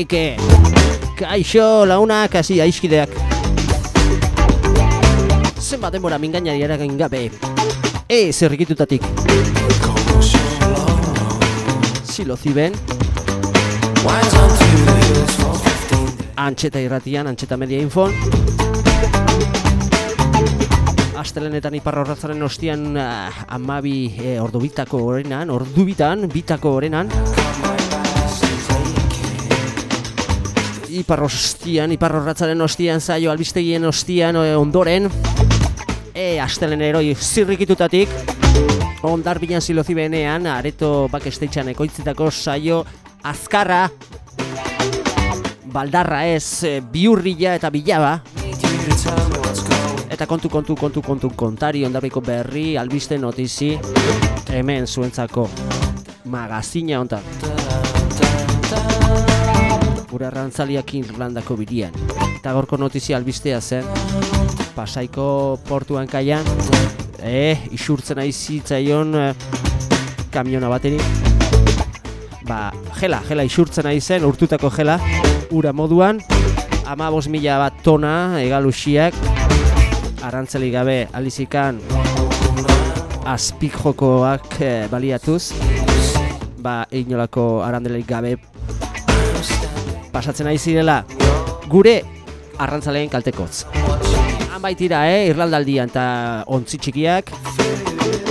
Jeke Kaixo, launak, hasi aizkideak. Zenbat denbora mingainari eragin gabe. E, zerrikitutatik Silo ziben. Antxeta irratian, antxeta media infon Astelenetan iparra horretzaren ostian uh, amabi eh, ordu bitako horrenan, ordu bitan, bitako horrenan Ipar ostian, ipar horretzaren ostian, zaio albistegien ostian eh, ondoren. E, astelen eroi zirrikitutatik. Ondar bilan zilozi areto bakesteitxan ekoitzitako saio azkarra. Baldarra ez, eh, biurrila eta bilaba. Eta kontu, kontu, kontu, kontu, kontari ondarbiko berri, albiste notizi Hemen zuentzako magazina ontan Gure arrantzaliak Irlandako birian Eta gorko notizia albistea zen. Pasaiko portuan kaian. Eh, isurtzen ari zitzaion eh, kamiona bateri. Ba, gela, gela isurtzen ari zen, urtutako gela Ura moduan. Ama mila bat tona, egalusiak Arantzeli gabe alizikan Azpik jokoak eh, baliatuz. Ba, inolako arandelik gabe Pasatzen ari zirela Gure arrantzaleen kaltekotz Han baitira, eh, Irlandaldian eta ontzi txikiak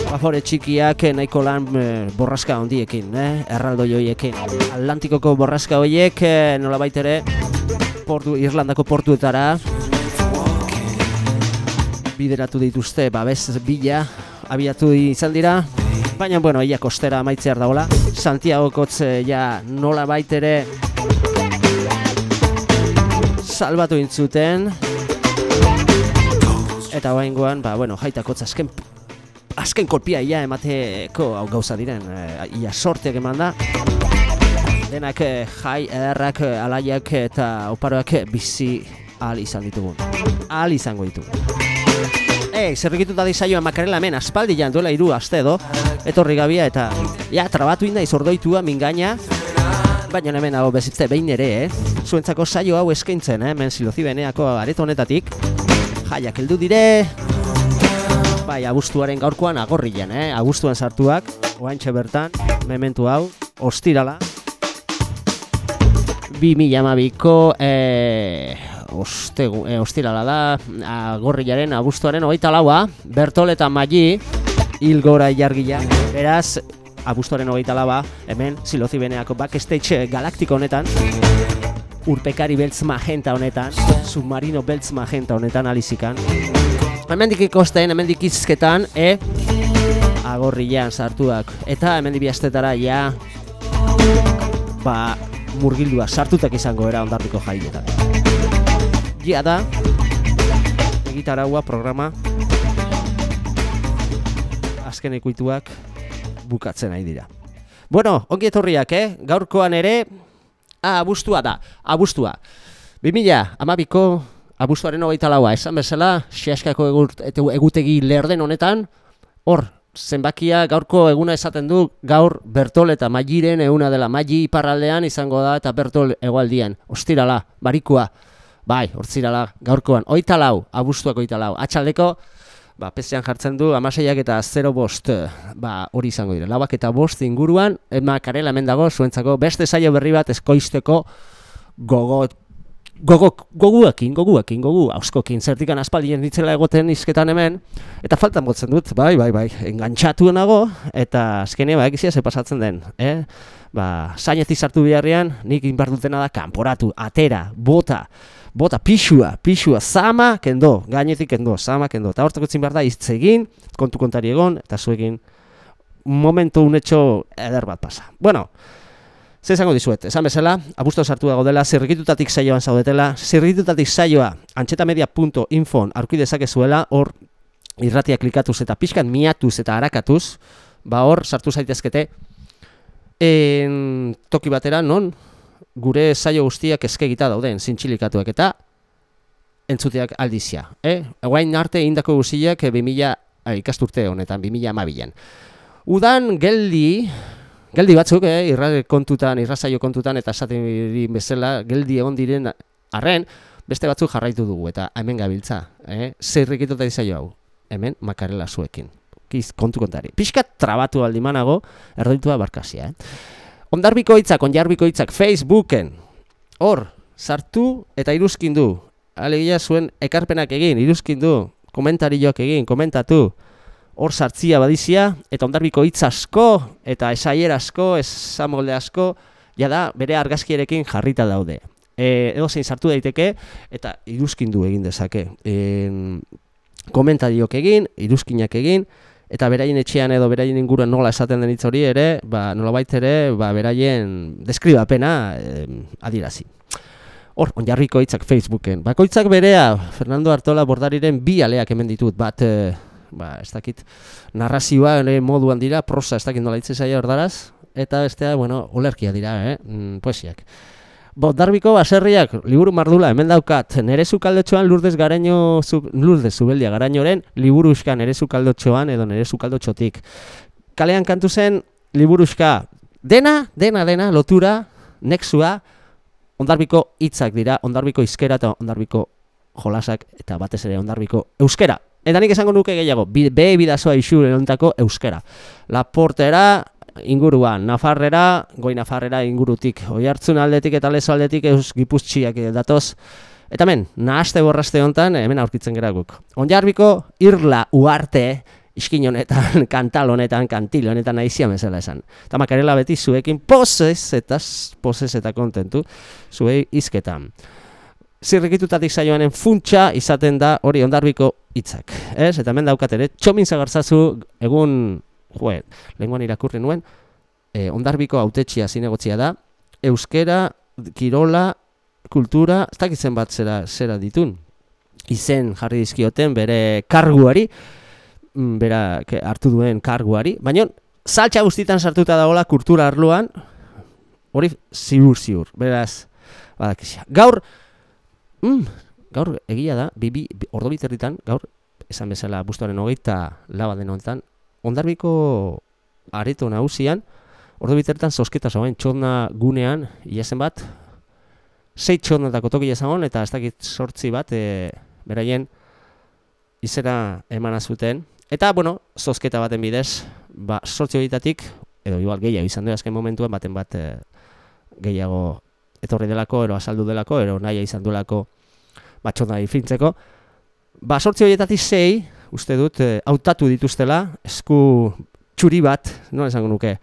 Bafore txikiak eh, nahiko lan eh, borraska hondiekin, eh? erraldo joiekin. Atlantikoko borraska horiek eh, nola baitere portu, Irlandako portuetara bideratu dituzte babes bila abiatu izan dira. Baina, bueno, ia kostera amaitzear dagoela. Santiago kotze ja nola baitere salbatu intzuten. Eta goan, ba, bueno, jaita kotza azken azken kolpia ia emateko hau gauza diren e, ia sorteak eman da. Denak e, jai ederrak e, alaiak eta oparoak bizi ahal izan ditugu. Ahal izango ditugu. E, zerrikitu da dizaioa makarela hemen aspaldi jan duela iru aste edo. Etorri gabia eta ja trabatu inda izordoitua mingaina baina hemen hau bezitze behin ere eh? zuentzako saio hau eskaintzen eh? hemen silozi beneako areto honetatik jaiak heldu dire bai, abuztuaren gaurkoan agorrian, eh? Abuztuan sartuak, oantxe bertan, mementu hau, ostirala. Bi mila amabiko, eh, ostegu, eh, ostirala da, agorriaren, abuztuaren hogeita laua, Bertol eta Magi, hil gora jargia, beraz, abuztuaren hogeita laua, hemen, silozi beneako backstage galaktiko honetan, urpekari beltz magenta honetan, submarino beltz magenta honetan alizikan, hemendik ikosten, hemendik izketan, e, agorrian sartuak. Eta hemendik biastetara, ja, ba, murgildua sartutak izango era ondarriko jaietan. Ja da, egitaragua programa, azken ikuituak bukatzen nahi dira. Bueno, ongi etorriak, eh? Gaurkoan ere, ah, abustua da, abustua. 2000, amabiko abuztuaren hogeita laua, esan bezala, xeaskako egutegi lerden honetan, hor, zenbakia gaurko eguna esaten du, gaur Bertol eta Magiren eguna dela, Magi iparraldean izango da eta Bertol egualdian, ostirala, barikua, bai, hortzirala, gaurkoan, oita lau, abuztuak oita lau, atxaldeko, ba, pezean jartzen du, amaseiak eta zero bost, ba, hori izango dire, lauak eta bost inguruan, ema karela hemen dago, zuentzako, beste saio berri bat eskoizteko gogot, gogu, goguekin, goguekin, gogu, hauskokin, zertikan aspaldien ditzela egoten izketan hemen, eta faltan botzen dut, bai, bai, bai, engantxatu nago, eta azkenea, ba, egizia ze pasatzen den, eh? Ba, zaineti sartu biharrian, nik inbar dutena da, kanporatu, atera, bota, bota, pixua, pixua, sama, kendo, gainetik kendo, sama, kendo, eta hortako behar da, iztzegin, kontu kontari egon, eta zuekin, momentu unetxo eder bat pasa. Bueno, Zer izango dizuet, esan bezala, abuzto sartu dago dela, zirrikitutatik saioan zaudetela, zirrikitutatik saioa antxetamedia.infon arki dezakezuela, hor irratia klikatuz eta pixkan miatuz eta harakatuz, ba hor sartu zaitezkete en, toki batera non gure saio guztiak eskegita dauden, zintxilikatuak eta entzuteak aldizia. Eh? Eguain arte indako guztiak 2000 eh, ikasturte honetan, 2000 amabilen. Udan geldi, geldi batzuk, eh, irra kontutan, irrazaio kontutan, eta esaten bezala, geldi egon diren arren, beste batzuk jarraitu dugu, eta hemen gabiltza, eh? zer rekituta izaio hau, hemen makarela zuekin. Kiz, kontu kontari. Piskat trabatu aldi manago, erditua barkazia, eh? Ondarbiko hitzak, onjarbiko hitzak, Facebooken, hor, sartu eta iruzkin du. Alegia zuen ekarpenak egin, iruzkin du, komentarioak egin, komentatu, hor sartzia badizia, eta ondarbiko hitz asko, eta esaier asko, esamolde asko, jada bere argazkierekin jarrita daude. E, edo zein sartu daiteke, eta iruzkindu egin dezake. E, komentariok egin, iruzkinak egin, eta beraien etxean edo beraien inguruan nola esaten den hitz hori ere, ba, nola ere, ba, beraien deskribapena e, adirazi. Hor, onjarriko hitzak Facebooken. Bakoitzak berea, Fernando Artola bordariren bi aleak hemen ditut, bat, e, ba, ez dakit, narrazioa ere moduan dira, prosa ez dakit nola hitz zaila ordaraz, eta bestea, bueno, olerkia dira, eh? Mm, poesiak. Bo, darbiko baserriak, liburu mardula, hemen daukat, nere zukaldotxoan lurdez garaino, zu, lurdez zubeldia garainoren, liburuska nere zukaldotxoan edo nere zukaldotxotik. Kalean kantu zen, liburuska, dena, dena, dena, lotura, nexua, ondarbiko hitzak dira, ondarbiko izkera eta ondarbiko jolasak, eta batez ere ondarbiko euskera. Eta nik esango nuke gehiago, be bidazoa isu erontako euskera. La portera, inguruan, Nafarrera, goi Nafarrera ingurutik, oi hartzun aldetik eta lezo aldetik eus gipuztxiak datoz. Eta hemen, nahaste borraste honetan, hemen aurkitzen gara guk. Onjarbiko, irla uarte, iskin honetan, kantal honetan, kantil honetan naizia mesela esan. Eta makarela beti zuekin posez eta posez eta kontentu, zuei izketan zirrikitutatik saioanen funtsa izaten da hori ondarbiko hitzak. Ez? Eta hemen daukat ere, txomin zagartzazu egun, joe, lenguan irakurri nuen, e, ondarbiko autetxia zinegotzia da, euskera, kirola, kultura, ez dakitzen bat zera, zera ditun. Izen jarri dizkioten bere karguari, mm, bera hartu duen karguari, baina saltxa guztitan sartuta dagoela kultura arloan, hori ziur ziur, beraz, badakizia. Gaur, mm, gaur egia da, bi, bi, ordo biterritan, gaur, esan bezala bustoaren hogeita laba den honetan, ondarbiko areto nahusian, ordo biterritan zosketa zauen txodna gunean, iazen bat, sei txodna dako toki ezagon, eta ez dakit sortzi bat, e, beraien, izera emana zuten. Eta, bueno, zozketa baten bidez, ba, sortzi horietatik, edo igual gehiago izan du azken momentuan, baten bat e, gehiago etorri delako, ero azaldu delako, ero nahi izan duelako batxona ifintzeko. Ba, sortzi horietatik zei, uste dut, eh, hautatu dituztela, esku txuri bat, no esango nuke,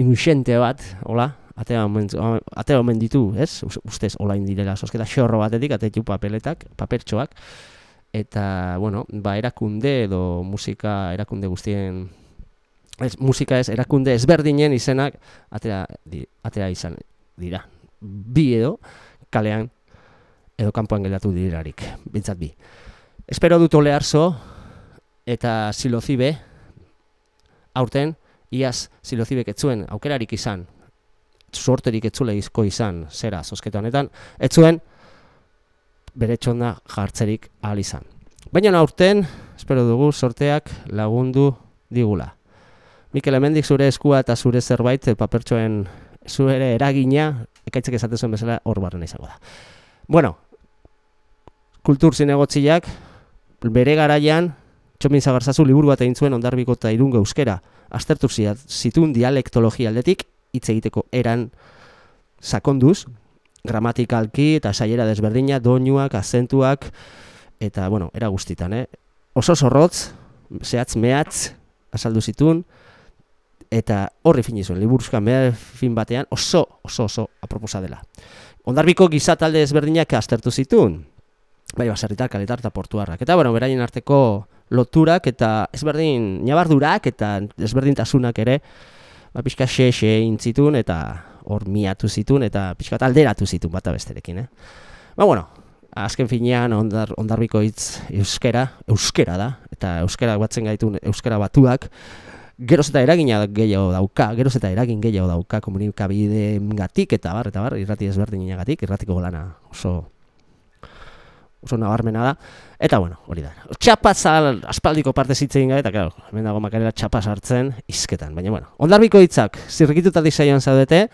inuxente bat, hola, atea omen, atea omen ditu, ez? Ustez, hola indirela, sosketa xorro batetik, atetu papeletak, papertxoak, eta, bueno, ba, erakunde edo musika erakunde guztien, ez, musika ez, erakunde ezberdinen izenak, atea, di, atea izan dira bi edo kalean edo kanpoan geldatu direrarik, bintzat bi. Espero dut ole arzo eta silozibe aurten iaz silozibek etzuen aukerarik izan, suorterik etzule izko izan, zera, zosketa honetan, etzuen bere txonda jartzerik ahal izan. Baina aurten, espero dugu, sorteak lagundu digula. Mikel Emendik zure eskua eta zure zerbait papertxoen zure eragina ekaitzek esaten zuen bezala hor barren izango da. Bueno, kultur zinegotziak, bere garaian, txomin zagarzazu liburu bat egin zuen ondarbiko eta irungo euskera, aztertu zitun dialektologia aldetik, hitz egiteko eran sakonduz, gramatikalki eta saiera desberdina, doinuak, azentuak, eta, bueno, era guztitan, eh? Oso zorrotz, zehatz mehatz, azaldu zitun, eta horri fin izuen, liburuzkan fin batean oso, oso, oso aproposa dela. Ondarbiko gizatalde ezberdinak aztertu zituen, bai baserritar, kaletar eta portuarrak. Eta, bueno, beraien arteko loturak eta ezberdin, nabardurak eta ezberdintasunak ere, ba, pixka xe-xe intzitun eta hor miatu zitun eta pixka alderatu zitun bata besterekin, eh? Ba, bueno, azken finean ondar, ondarbiko hitz euskera, euskera da, eta euskera batzen gaitun euskera batuak, geroz eta eragina gehiago dauka, geroz eta eragin gehiago dauka komunikabide gatik eta bar, eta bar, irrati ezberdin irratiko lana oso oso nabarmena da. Eta bueno, hori da. Txapaz al- aspaldiko parte zitzen gara, eta claro, hemen dago makarela txapaz hartzen izketan. Baina bueno, ondarbiko hitzak zirrikituta disaian zaudete,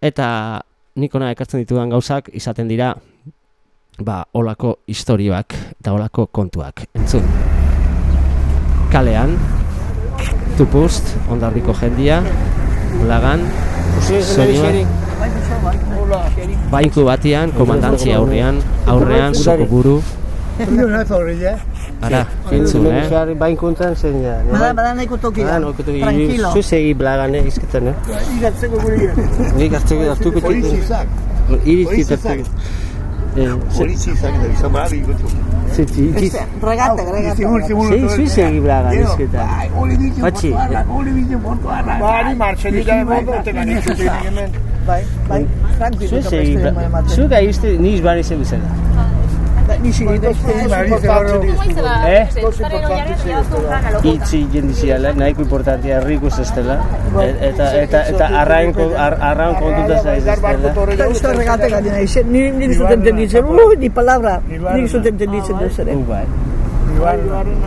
eta nik ona ekartzen ditudan gauzak izaten dira ba, olako historioak eta olako kontuak. Entzun. Kalean, tupust, ondarbiko jendia, lagan, soinuak, bainku batian, komandantzia aurrean, aurrean, soko buru, ya. ara, entzun, eh? Zari bain kontan zein da. Bada, bada nahiko tokia. Kutu Tranquilo. Zu segi blagan eh, izketan, eh? Igatzeko gure. Nik hartzeko hartuko txik. Polizizak. Hartzeko. Eh, Polizizak da izan bari gutu. zeti, ikiz. Regata, regata. Simul, simul. Sei, izketan. Bai, hori bizi Patxi. portuarrak, hori bizi portuarrak. Ere modu, tegan itxutik hemen. Bai, bai, Frank ditu segi beste blagan. ematen. Zu gaizte niz bari ze bezala. Eh? Itzi jendiziala, nahiko importantia rikus ez dela. Eta, eta, eta arrain, ko- ar, arrain kontuta zaiz ez dela. Eusko regate galdena izen, ni ni zut entenditzen, uh, ni palabra, ni zut entenditzen duz ere. Uh, bai. Igual,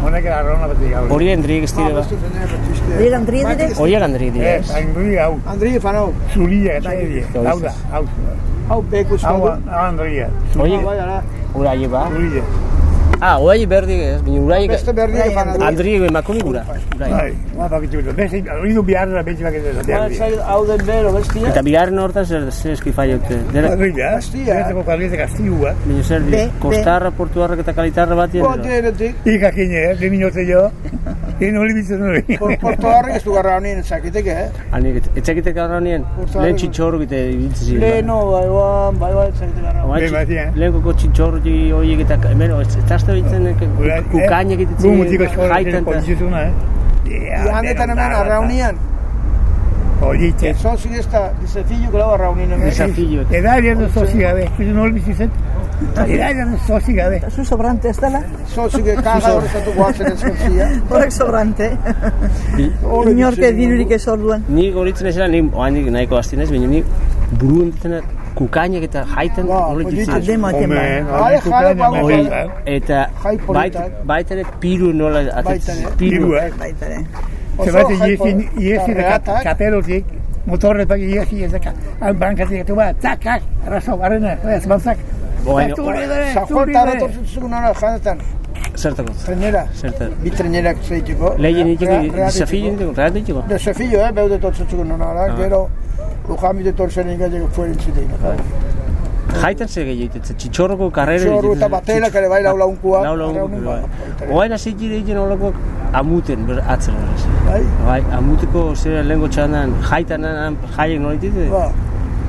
honek arrona bat gaur. Hori endrik ez dira ba. Digan tri dire, Horiak andrik dira Eh, ez. Andri hau. Andri, fanau, Zuria eta edie. Hau da, hau. hau bekus Hau, modu. hau Andria. Horiek, Bai, ara, uraie ba. Zuria. Ah, oai berdi ez, baina uraie... beste berdi fan Andri. Emakume gura. Uraie. Bai, ma bakitu. Beste, hori du bihar da beti bakitu da. Hau den bero, bestia. Eta bigarren hortan zer, zer eski faiote. Andria. Beste kalite kastigua. baina zer, di, kostarra, portuarrak eta kalitarra bat dira. direnetik, Ika kine, eh, de minuto yo. Y no le bitzen hori. por- Porto Harri ez du garra honien zakiteke, eh? Hanik, etxakite garra honien, lehen txintxorro gite ibiltze ziren. Leheno, bai, bai, bai, bai, zakite garra. Batia, eh? Lehen koko txintxorro horiek eta, hemen, ez da bitzen, kukaina egiten Gumutiko ziren, eskola jaitan eta... polizizuna, eh? Ihandetan hemen arraunian, Oite. zozik ez da, dizefillu klau arraunien hemen. Desafio. Edarian ez zozi gabe. Ez no olbizi ez zozi gabe. zu sobrante ez dela, Zozik kaga horretatu guatzen ez kontzia. horrek sobrante. Inorke dirurik ez orduan. Ni horitzen ezela, ni oanik nahiko hasti naiz, baina ni buru entena kukainak eta jaitan Ba, horitzen politxo. ziren. Demo eten bai. Jai, jai, Hori, bai. eta Jai bait, politak. baita ere piru nola atetzen. Piru. Eh? Iesi, pol- iesi da regatak. kaperotik, motorret baki iesi ez daka. Han bankatik etu bat, tak, tak, arraso, barrena, ez bantzak. Zuri eta dere. retortzutzuk nora janetan, zertako. trenera. Zertako. Bi trenerak zeitiko. Lehen itiko, Rea- rea desafio ditiko. ditiko, real ditiko. Desafio, eh, beude tortzutzuk nora, gero, Lujami de torzen ingatik fuerin zitein. Jaitan zer gehiago egiten, txitxorroko karrera Txorru eta batelak ere bai lau launkuak. Lau launkuak, arraunin bai. bai. Oain hasi gire egin horrekoak amuten, ber, atzen. Bai, Bai, amuteko zer lehenko txandan, jaitan jaiek nola ditite, ba,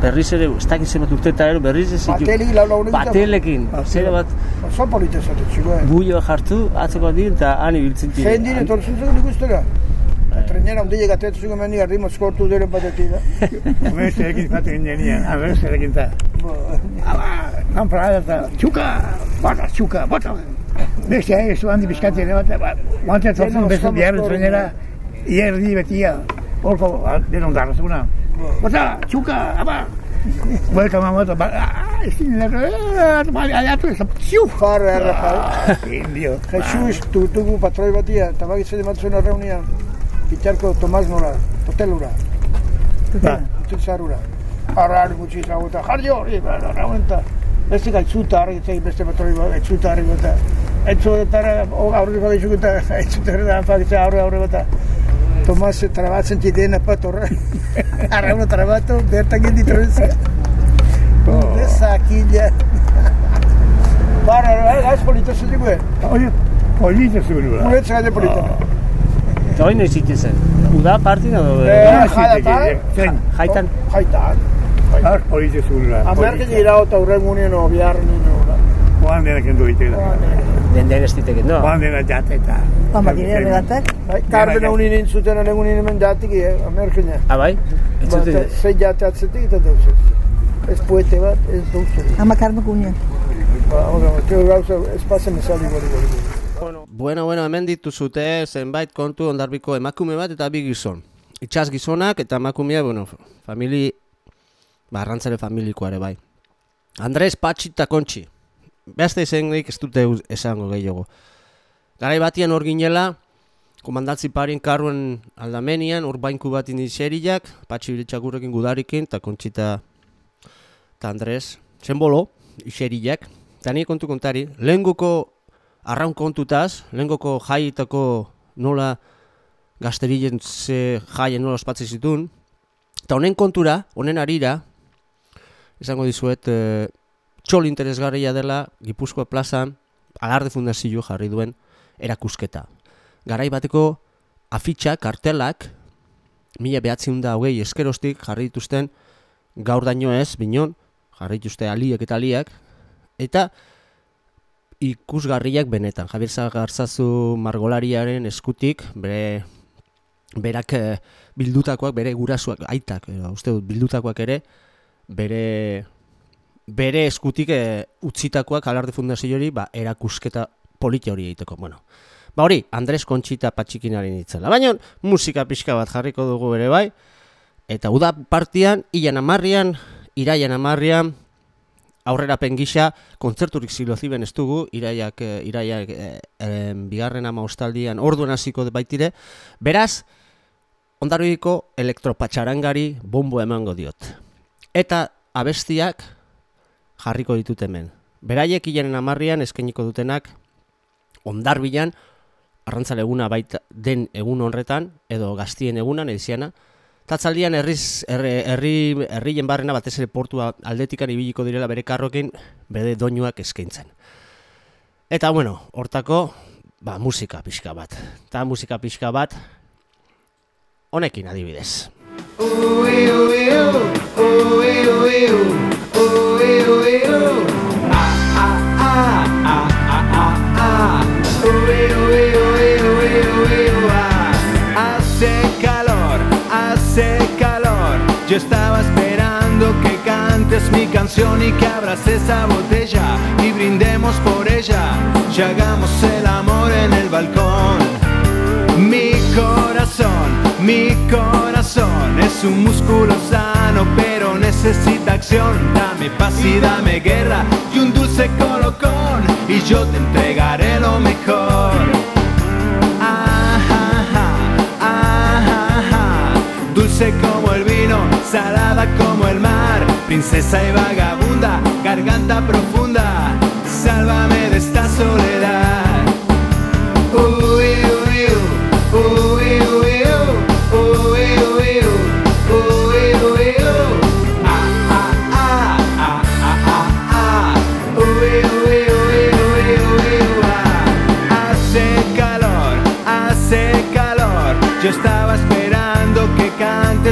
berriz ere, ez dakit zenbat urte eta ero, berriz ez zitu. Bateli lau launik. Batelekin, zer bat, Oso polita zate txiko, eh. buio jartu, atzeko din, eta han ibiltzen dira. Jendire tortzutzuk nik ustera. Trenera ondile gatetzuk emeni arrimos kortu diren batetik, eh. Hemen zerekin zatu ginen, hemen zerekin ta. Aba, han parada eta, txuka, bota, txuka, bota. Beste, eh, ez handi bizkati ere bat, ba, guante tortzen bezu biharren trenera, ierdi betia, horko, denon darra Bota, txuka, aba. Buelta mamoto, ba, ah, ez dinen, ah, bale, aliatu, ez, txiu. Farra jai. Indio. Jesus, tutugu patroi batia, eta bagitzen ematzen arreunian, Itxarko Tomas nola, hotelura, Ba, hotel zarura. Arrar gutxi zaguta, jarri hori, arraunenta. Beste gaitzuta harri zei beste patroi bat, gaitzuta harri bata. Etzu etara, aurri bat izuk eta etzuta harri da, fagitza aurre aurre Tomas trabatzen txidena pat horre. Arrauna trabatu, bertan gendi trenzia. Desakila. Bara, gaiz polita zutik, oie, polita zuen ba. Guretzak gaine polita. Eta hori nahi zitzen zen. Uda partin edo, Eh, Zein, jaitan, Jaitan. har polita zuen ba. Amerkin irao eta urren gunien o biharren nien Joan dena kendu ditela. den den ez diteke, no? Joan dena jate eta... Pama dire regatak. Bai, Karben egunin intzuten ere egunin hemen jatik, eh, Amerkin. Ah, bai? Ez Ba, Zei jate atzetik eta dauzet. Ez puete bat, ez dauzet. Ama karmak unien. Ba, hori, teo gauza, ez pasen esali gori gori. Bueno, bueno, hemen dituzute zenbait kontu ondarbiko emakume bat eta bi gizon. Itxas gizonak eta emakumea, bueno, famili, ba, arrantzare familikoa ere bai. Andres Patxi eta Kontxi. Behazte izenik ez dute esango gehiago. Garai batian hor ginela, komandatzi parien karruen aldamenian, hor bainku bat indizeriak, patxi biletxakurrekin gudarikin, eta kontxita eta Andres, zenbolo, iseriak, eta nire kontu kontari, lehenguko arraun kontutaz, lehengoko jaietako nola gazterilen ze jaien nola ospatzen zituen, eta honen kontura, honen arira, esango dizuet, e, txol interesgarria dela Gipuzkoa plazan alarde fundazio jarri duen erakusketa. Garai bateko afitxak, kartelak, mila behatziun da hogei eskerostik jarri dituzten gaur daño ez, binon, jarri dituzte aliek eta aliak, eta ikusgarriak benetan. Javier Zagarzazu margolariaren eskutik, bere berak eh, bildutakoak, bere gurasuak, aitak, eh, uste dut, bildutakoak ere, bere bere eskutik e, utzitakoak alarde fundazioari ba, erakusketa politia hori egiteko. Bueno, ba hori, Andres Kontxita patxikinaren itzela. Baina musika pixka bat jarriko dugu ere bai, eta uda partian, ilan amarrian, iraian amarrian, aurrera gisa kontzerturik ziloziben ez dugu, iraiak, eh, iraiak e, e, bigarren ama ostaldian orduan hasiko baitire, beraz, ondarroiko elektropatxarangari bombo emango diot. Eta abestiak jarriko ditut hemen. Beraiek hilaren amarrian eskainiko dutenak ondarbilan arrantzale eguna baita den egun horretan, edo gaztien egunan, ediziana, Tatzaldian herriz, herri, herri, herrien barrena batez ere portua aldetikan ibiliko direla bere karrokin bede doinuak eskaintzen. Eta bueno, hortako ba, musika pixka bat. Eta musika pixka bat honekin adibidez. Hace calor, hace calor. Yo estaba esperando que cantes mi canción y que abras esa botella y brindemos por ella. Y hagamos el amor en el balcón. Mi corazón, mi corazón es un músculo sano, pero necesita acción. Dame paz y dame guerra y un dulce colocón, y yo te entregaré lo mejor. Dulce como el vino, salada como el mar, princesa y vagabunda, garganta profunda, sálvame de esta soledad.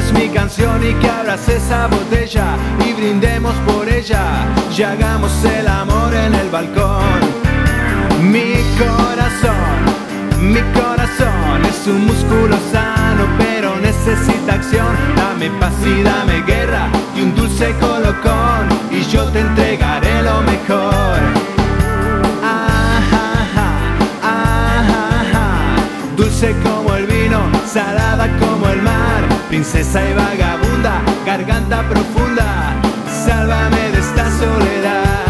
Cantes mi canción y que abras esa botella y brindemos por ella y hagamos el amor en el balcón. Mi corazón, mi corazón es un músculo sano, pero necesita acción. Dame paz y dame guerra y un dulce colocón, y yo te entregaré lo mejor. Ajaja, ajaja, dulce como el vino, salada como el mar, princesa y vagabunda, garganta profunda, sálvame de esta soledad.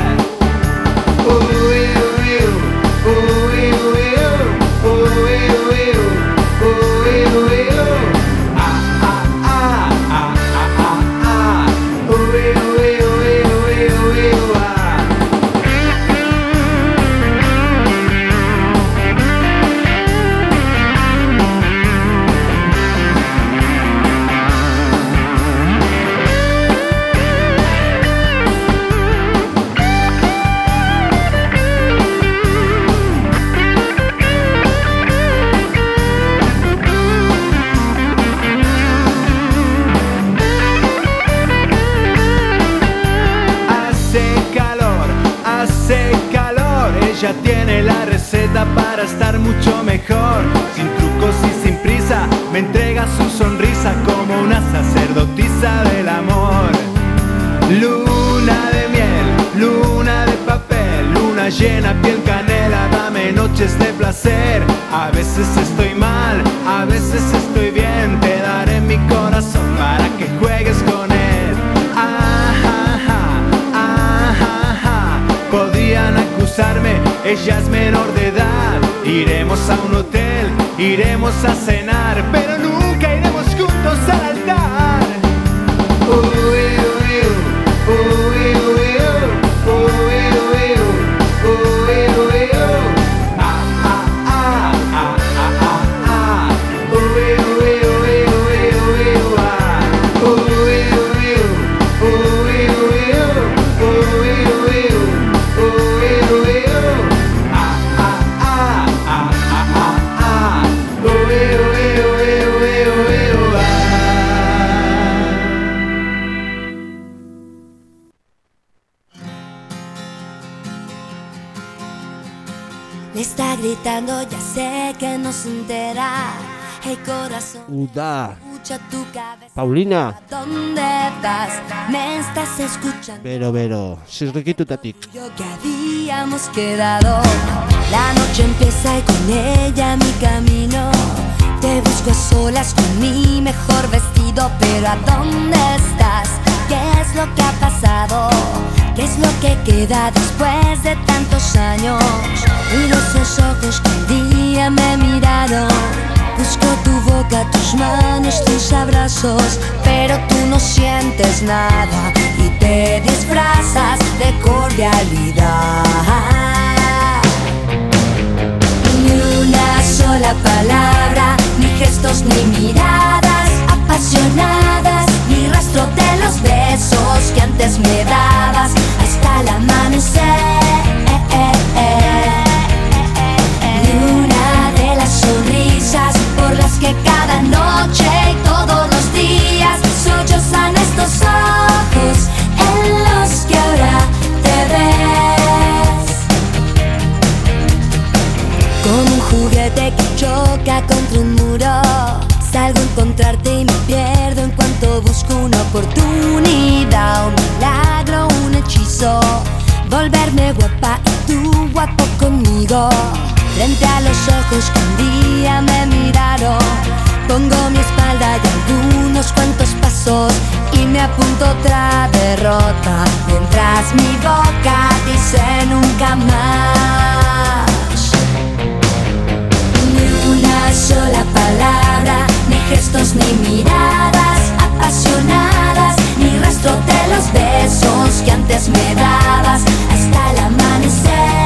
Ella es menor de edad. Iremos a un hotel, iremos a cenar, pero nunca iremos juntos al altar. Se entera. El corazón Uda, tu cabeza. Paulina, ¿Dónde vas? Me estás escuchando. bero, bero, zirrikitutatik. Yo que habíamos quedado. La noche empieza y con ella mi camino. Te busco a solas con mi mejor vestido, pero ¿a dónde estás? ¿Qué es lo que ha pasado? ¿Qué es lo que queda después de tantos años? Y esos ojos que día me miraron. Busco tu boca, tus manos, tus abrazos, pero tú no sientes nada y te disfrazas de cordialidad. Ni una sola palabra, ni gestos ni miradas apasionadas, ni rastro de los besos que antes me dabas hasta el amanecer. Una de las sonrisas por las que cada noche y todos los días sollozan estos ojos en los que ahora te ves. Como un juguete que choca contra un muro. Salgo a encontrarte y me pierdo en cuanto busco una oportunidad, un milagro, un hechizo. Volverme guapa y tú guapo conmigo. Frente a los ojos que un día me miraron. Pongo mi espalda y algunos cuantos pasos y me apunto otra derrota. Mientras mi boca dice nunca más. Ni una sola palabra, ni gestos ni miradas apasionadas, ni rastro de los besos que antes me dabas hasta el amanecer.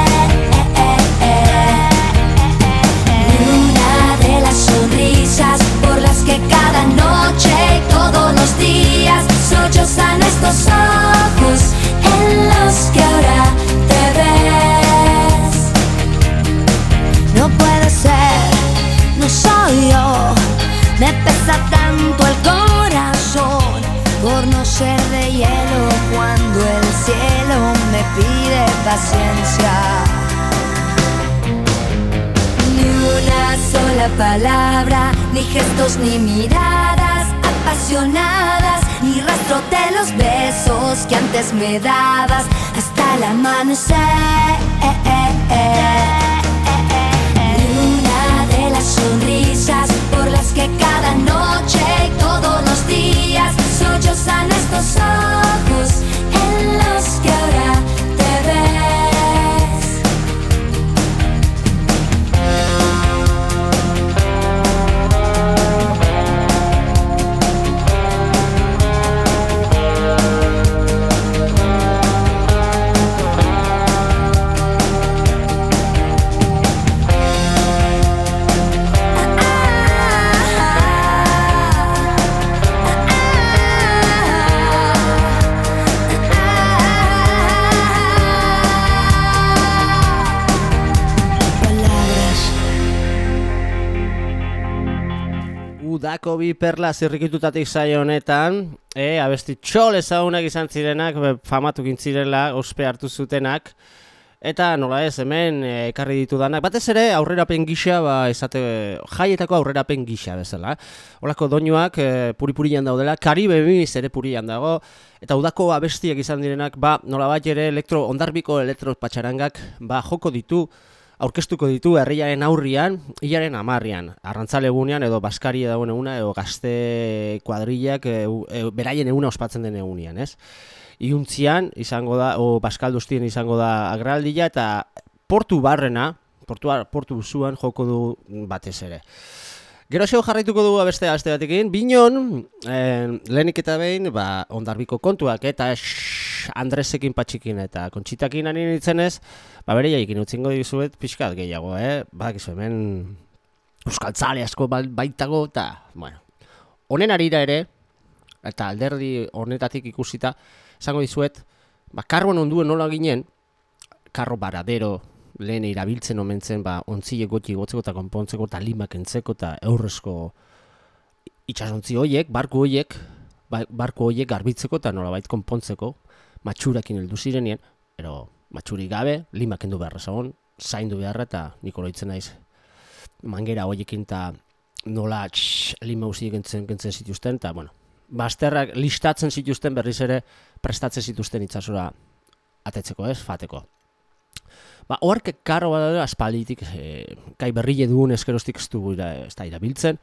Cada noche y todos los días sollozan estos ojos en los que ahora te ves. No puede ser, no soy yo. Me pesa tanto el corazón por no ser de hielo cuando el cielo me pide paciencia. Una sola palabra, ni gestos ni miradas apasionadas, ni rastro de los besos que antes me dabas hasta el amanecer. Ni una de las sonrisas por las que cada noche y todos los días sollozan estos ojos en los que ahora Udako bi perla zirrikitutatik saio honetan, e, abesti txol ezagunak izan zirenak, famatu gintzirela, ospe hartu zutenak, eta nola ez, hemen e, ekarri ditudanak, batez ere aurrerapen gisa, ba, esate, jaietako aurrerapen gisa bezala. Olako doinuak e, puri-purian daudela, Karibe bimiz ere purian dago, eta udako abestiak izan direnak, ba, nola bat ere elektro, ondarbiko elektropatxarangak, ba, joko ditu, aurkeztuko ditu herriaren aurrian, hilaren amarrian, arrantzalegunean edo baskari dagoen eguna, edo gazte kuadrillak e, e, beraien eguna ospatzen den egunean, ez? Iuntzian izango da, o baskalduztien izango da agraldia eta portu barrena, portu, portu zuan joko du batez ere. Gero xeo jarraituko dugu beste aste batekin, binon, eh, lehenik eta behin, ba, ondarbiko kontuak, eta Andresekin patxikin eta kontxitakin ari nintzenez, ba, bere jaikin utzingo dizuet pixkat gehiago, eh? Ba, gizu, hemen euskaltzale asko ba- baitago, eta, bueno, honen arira ere, eta alderdi honetatik ikusita, esango dizuet, ba, karboan onduen nola ginen, karro baradero, lehen irabiltzen omentzen, ba, ontzile goti gotzeko eta konpontzeko eta limak entzeko eta eurrezko itxasontzi hoiek, barku hoiek, ba, barku hoiek garbitzeko eta nolabait konpontzeko, matxurakin heldu zirenien, ero matxuri gabe, limak endu beharra zagon, zaindu beharra eta nik oroitzen naiz mangera hoiekin eta nola tx, lima usiek entzen, kentzen zituzten, eta bueno, basterrak listatzen zituzten berriz ere prestatzen zituzten itsasora atetzeko ez, fateko. Ba, horke karo bada da aspalditik, e, kai berrile dugun eskerostik ez dugu ez da irabiltzen,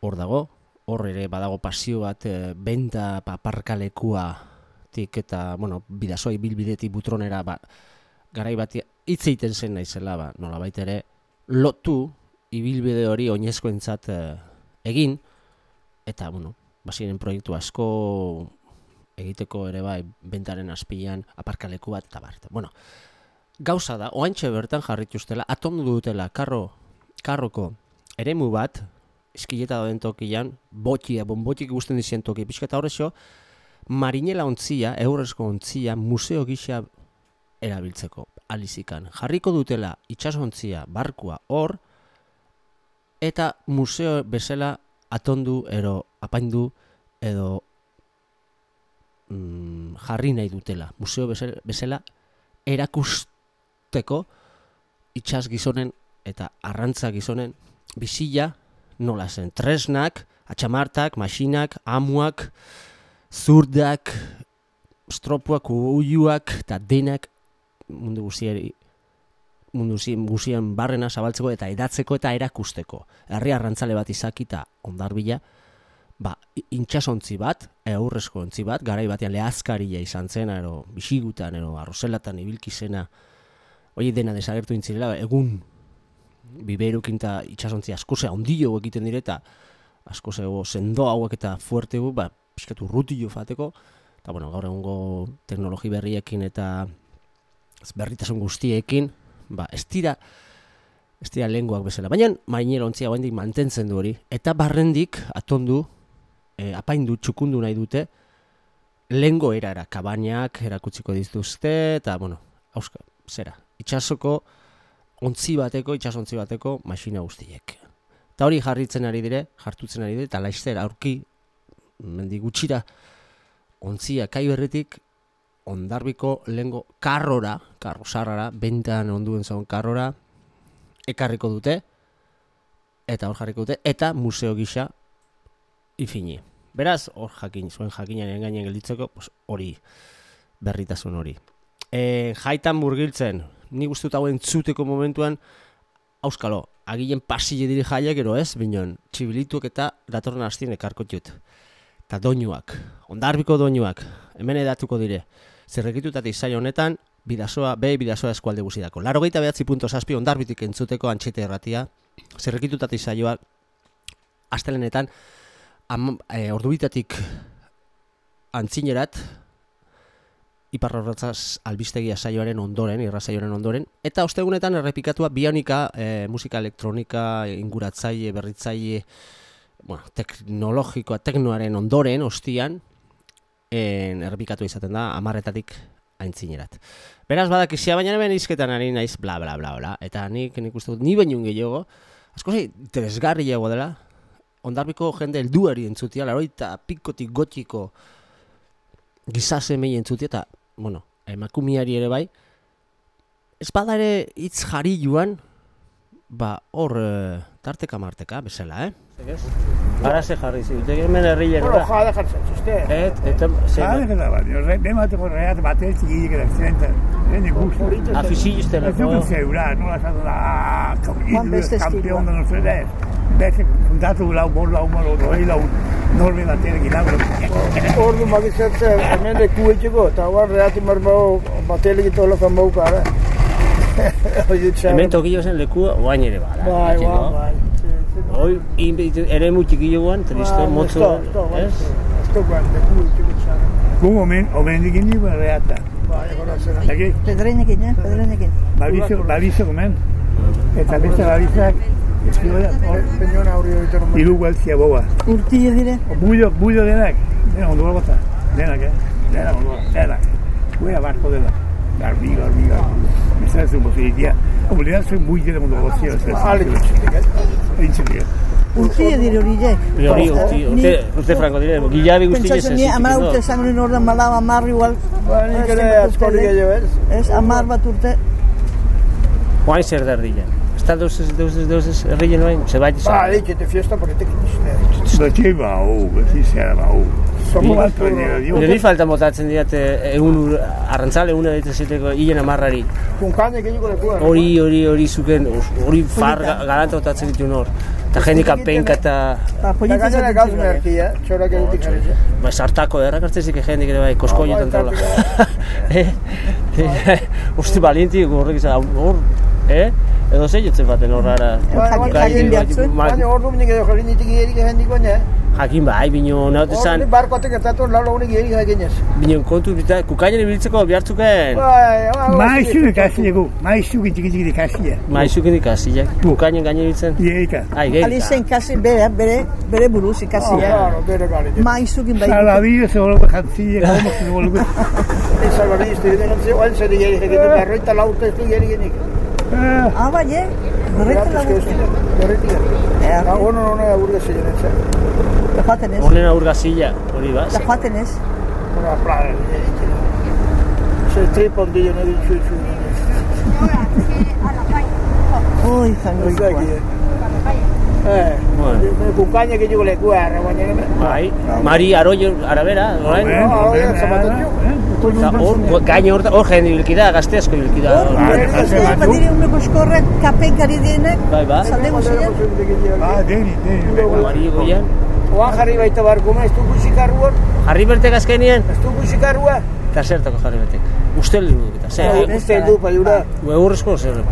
hor dago, hor ere badago pasio bat, e, benta paparkalekua tik eta, bueno, bidazoi bilbidetik butronera, ba, garai bat hitz egiten zen naizela, ba, nola ere, lotu ibilbide hori oinezkoentzat e, egin, eta, bueno, basiren proiektu asko egiteko ere bai, bentaren azpian, aparkaleku bat, eta bar. Bueno, gauza da, oantxe bertan jarrituztela, atondu dutela karro, karroko eremu bat, eskileta dauden tokian, botia, bonbotik gusten dizien toki, pixka eta horrexo, marinela ontzia, eurrezko ontzia, museo gisa erabiltzeko, alizikan. Jarriko dutela itxasontzia, barkua, hor, eta museo bezala atondu, ero apaindu, edo mm, jarri nahi dutela. Museo bezala, erakusteko itxas gizonen eta arrantza gizonen bizila nola zen. Tresnak, atxamartak, masinak, amuak, zurdak, stropuak, uiuak eta denak mundu guziari mundu zi- guzien barrena zabaltzeko eta edatzeko eta erakusteko. Herri arrantzale bat izakita ondarbila, ba, intxasontzi bat, aurrezko ontzi bat, garai batean lehazkaria izan zen, ero, bisigutan, ero, arrozelatan ibilki zena, hori dena desagertu intzirela, egun biberukin eta itxasontzi asko ze ondio egiten direta, asko zego sendo hauek eta fuerte gu, ba, pixkatu rutillo fateko, eta bueno, gaur egungo teknologi berriekin eta berritasun guztiekin, ba, ez dira, ez dira lenguak bezala. Baina mainero ontzia guendik mantentzen du hori, eta barrendik atondu, e, apaindu, txukundu nahi dute, lengo erara, kabainak erakutsiko dituzte, eta, bueno, hauska, zera, itxasoko ontzi bateko, itxasontzi bateko masina guztiek. Eta hori jarritzen ari dire, jartutzen ari dire, eta laizzer aurki, mendi gutxira, ontzia kai berretik, ondarbiko lengo karrora, karro sarrara, bentan onduen zaun karrora, ekarriko dute, eta hor jarriko dute, eta museo gisa ifini. Beraz, hor jakin, zuen jakinaren gainen gelditzeko, pues, hori, berritasun hori. E, jaitan murgiltzen, ni guztut hau entzuteko momentuan, auskalo, agilen pasile diri jaiak gero ez, binon, txibilituk eta datorren hastien ekarko jut. Eta doinuak, ondarbiko doinuak, hemen edatuko dire. Zerrekitutatik saio honetan, bidazoa, be bidazoa eskualde guzidako. Laro gehieta behatzi punto zazpi ondarbitik entzuteko antxete erratia, zerrekitutatik saioak, astelenetan, am, e, ordubitatik antzinerat, iparrorratzaz albistegia saioaren ondoren, irrazaioaren ondoren, eta ostegunetan errepikatua bionika, e, musika elektronika, inguratzaile, berritzaile, bueno, teknologikoa, teknoaren ondoren, ostian, en, errepikatu izaten da, amarretatik aintzinerat. Beraz, badak izia, baina hemen izketan ari naiz, bla, bla, bla, bla, eta nik, nik uste dut, ni baino gehiago, asko zei, interesgarriago dela, ondarbiko jende helduari entzutia, laro eta pikotik gotiko gizase mei entzutia, eta, bueno, emakumiari ere bai, ez bada ere hitz jari joan, ba, hor, eh, tarteka marteka, bezala, eh? Ara ze jarri zilte, hemen herrilen Bueno, da. jada jartzen zuzte. Et, eta, ze, Zahar eta bat, re, bemateko reat batel txikik eta zenta. Ene gustu. afizilizten, Ez dut zeura, nola da, ah, Juan beste campeón estiloa. de no sé Beste, juntatu lau, bor lau, moro, doi lau, norbe baterekin lau. Ordu magizatze, hemen leku etxeko, eta guar reati marbau, batelik ito lokan bau kara. Hemen tokio zen lekua, oain ere bada. Bai, bai, bai. Hoi, ere mu txikilloan, triste, motzo, ez? Esto guarda, tu txiko txar. Gu omen, omen dikin ni reata. Bai, gora zera. Daki, Pedrenekin, eh? Pedrenekin. balizo, balizo gomen. Eta beste balizak, Peñona non. hiru gualtzia boa. Urtillo dire. Bullo, bullo denak, dena ondo gota. Denak, eh? Denak ondo gota, denak. Guera barko dela. Garbi, garbi. Bizan ez dugu zidikia. Oblidan zuen bui dela ondo gozia. Ale txik. Eintzikia. Urtillo dire horiek. Hori hori, urte, franko dire, gilabi guzti Pentsatzen ni amar urte esan nuen ordan malau amar igual. Ba, nik ere askorik gehiago ez. Ez, amar bat urte. Oain zer da herrian. Ez da deus ez, deus ez, deus ez, herrian oain, zebait Ba, izan. leike, te fiesta politik nizte. Betxe bau, betxe zera bau. Somo Ni bat, bat baina, dio. Nire falta motatzen diate egun ur- arrantzale eguna ditu ziteko hilen amarrari. Kunkane gehiago lekua. Hori, hori, hori zuken, hori far ga- galanta otatzen ditu nor. Eta jendik penka eta... Eta pollitzen gainera gauz merkia, txorak egutik jarri. Ba, sartako, errak hartzezik jendik ere bai, koskoiotan Ah, bai, taula. Eh? Eh, Uste balienti horrek izan, hor, eh? Edo zei jotzen baten horrara. Jakin- ma- Baina hor du minik edo jarri nitik gehiarik egendik baina. Jakin bai, bino, nahote Hor zan, ni barko atek gertatu lau lagunik gehiarik jakinez. bino kontu bita, kukainen ibiltzeko bihartzuken. Bai, bai, Maizu ikasi dugu, maizu txiki txiki ikasia. Maizuken ikasi, ja. Kukainen gaine ibiltzen. Ieika. Ai, Ali gehi. zen kasi bere, bere, bere buruz ikasi. Ah, Claro, bere gari. Maizukin bai. Salabide se volve jantzia, como se volve. Ez salbabizte, bide gantzio, oain zer gehiarik jakinez, berroita laurte ez gehiarik genik. Ah, bai, eh? Berreita laguntzen. Berretik. Eh, Ba, ono, ono, aurre ziren, ez. Da joaten ez. Honen aurgazila, hori ba. Da joaten ez. Una plaga, gehiarik. Se tripon dio nahi ditzu ditzu. Ui, zango ikuan. Eh, Bueno. kukaina gehiago lekua, arra, baina hemen. Bai, Mari Aroio arabera, orain. bueno, hori bueno, zapatatxo. Eta hor, gaine hor, hor jende ibilki da, gazte asko ibilki da. Hor, Bai, ez jase da, batzuk. badire uneko eskorrak, kapenkari dienek. Bai, ba. Zalde guztiak. Ah, deni, deni. Mari goian. Oan jarri baita barkuma, ez du guzikarruan, Jarri bertek azkenean, ez du guzikarrua. eta zertako jarri bertek. Ustel dut eta, zer, Bai, Uste du, paiura. eurrezko zer.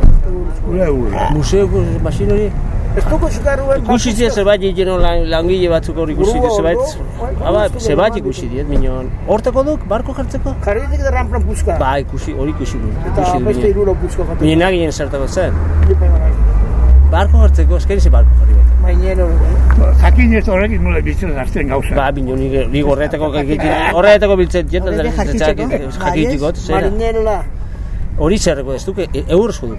Ura, ura. Museuko masin hori. Ez du guzikarruan. Ikusi ziren zerbait lan, langile batzuk hor ikusi Burua, ziren zerbait. burua. Ah, ba, zerbait ikusi diet, minon. Hortako duk, barko jartzeko? Jarritik da ramplan puska. Ba, ikusi, hori ikusi du. Eta beste iruro puska jaten. Minon agien zertako zen. Lipa eman ari. Barko jartzeko, eskeri ze barko jarri bat. Mainien hori. Jakin ez horrekin nola bizitzen azten gauza. Ba, bino, ni, ni horretako, horretako biltzen jetan jakiteko, bai, jakitiko, ez? zera. Marinela. Hori zerreko ez duke, e-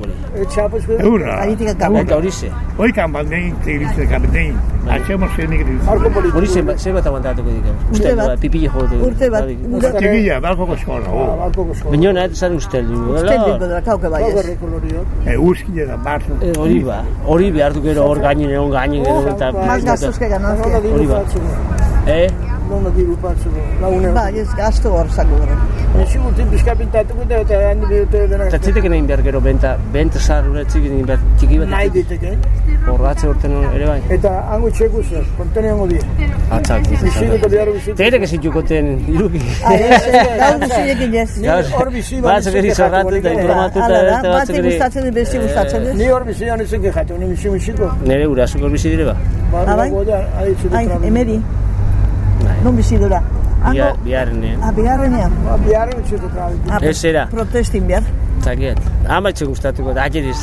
lehi. Txapuz gure. Eura. Aritik Eta hori ze. Hoi kanbaldein, tegritzen kanbaldein. Atxemos zenik Marko ditzen. politiko. Hori ze, ze bat aguantatuko dik. Urte bat. Pipille jote. Urte bat. Ura- Txikilla, balkoko eskola. Ah, oh. Bino nahi zan ustel dugu. Usted dingo dela, kauke bai ez. Koloriok. Euskile da, barzo. Eh, Hori ba, hori behar du gero hor gainin egon gainin Nola ganancia. diru Hori ba. Eh? Nola diru patzuko. Lagunen. Bai, ez gasto hor zango gara. Ezi gurtin pixka pintatuko eta eta handi bihute denak. Eta zitek egin behar gero benta, benta zarrura txiki egin behar txiki bat. Nahi diteke. Horratze urten ere bai. Eta hango txeku zer, kontene hango di. Atzak. Biziko eta bihar biziko. Tere que zitukoten iruki. Ah, ez, gaur guzirekin ez. Ni hor bizi Batzuk eri zorratu eta informatuta Hala da, eta batzuk batek eri... gustatzen dut, beste gustatzen dut. Ni hor bizi honi zen kejatu, ni bizi biziko. Nere urasuk hor bizi dire ba. Ba, Ah, bai? goda, aditzu Ai, dut emeri, Bai. non bizi dura. Hango, Biharrenean. ah, bigarrenean. Ba, bihar bitzu dut trabi. Ah, Ez zera. Protestin behar. Zakiet. Amatxe gustatuko da, atxeriz.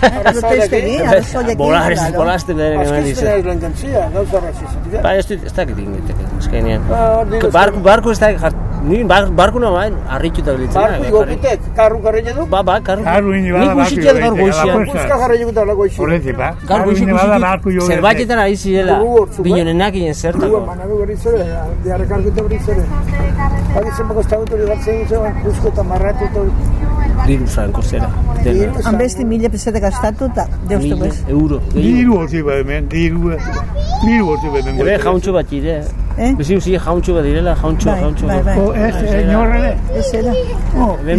Protestegi, arazoiak Bolares, egin. bolasten daren eman Azkizten dizu. ez lehen kantzia, gauza razizatik. Ba, ez dakit ingiteke. Ba, Barku, barku ez dakit, ni bar, barku no bain, harrituta bilitzen. Barku igokitek, karru karrein edu. Ba, ba, karru. Karru ini bada barku usitiat gaur joitek, ala goizian. fuerza. Puska jarrein eguta lago izi. Horretik, ba. Gaur goizik bada barku joitek. zerbaitetan ari zirela, binonenak inen zertako. manabe berriz ere, diarre kargute berriz ere. Bagitzen bako estagut hori gartzen guzen, pusko eta marratu eta Diru franko zera. Dena. Hanbesti mila pesete gastatu eta deuztu Mila bez. euro. Diru hortzi ba hemen, diru. Diru hortzi ba hemen. Ebe jauntxo bat ire. Eh? Bizi usi jauntxo bat direla, jauntxo, Bai, jauntxo. bai, bai. O, ez, enorre. Ez era. Oh, ia,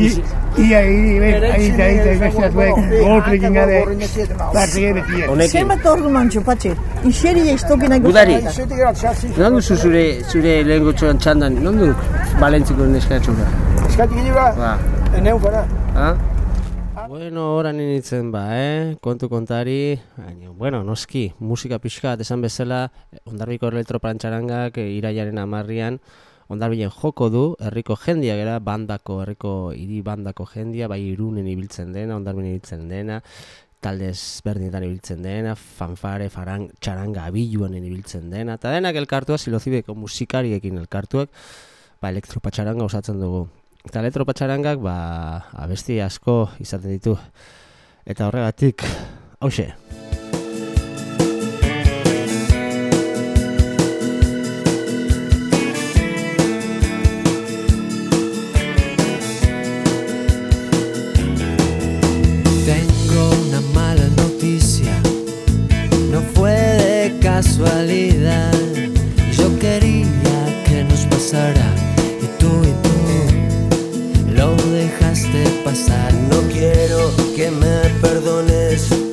ia, ia, aita, aita, beste atuek, gortrekin gabe, parte ere zia. Honekin. Zenbat ordu mantxo, patxi. Iseri eiztoki nahi Gudari. Non duzu zure, zure lehenko txoan txandan, non du balentziko neskatxura? Eskatik gini ba, Ba, Eh, Eneu fara. Ha? Ah? Ah. Bueno, ora nintzen ba, eh? Kontu kontari, baina bueno, noski, musika pixka, esan bezala, eh, ondarbiko elektroprantxarangak eh, iraiaren amarrian, ondarbilen joko du, herriko jendia gera, bandako, herriko hiri bandako jendia, bai irunen ibiltzen dena, ondarbilen ibiltzen dena, taldez berdinetan ibiltzen dena, fanfare, farang, txaranga, abiluanen ibiltzen dena, eta denak elkartua, silozibeko musikariekin elkartuak, ba, elektropatxaranga osatzen dugu. Eta letro patxarangak ba, abesti asko izaten ditu. Eta horregatik, hause. Tengo una mala noticia, no fue casualidad. que me perdones.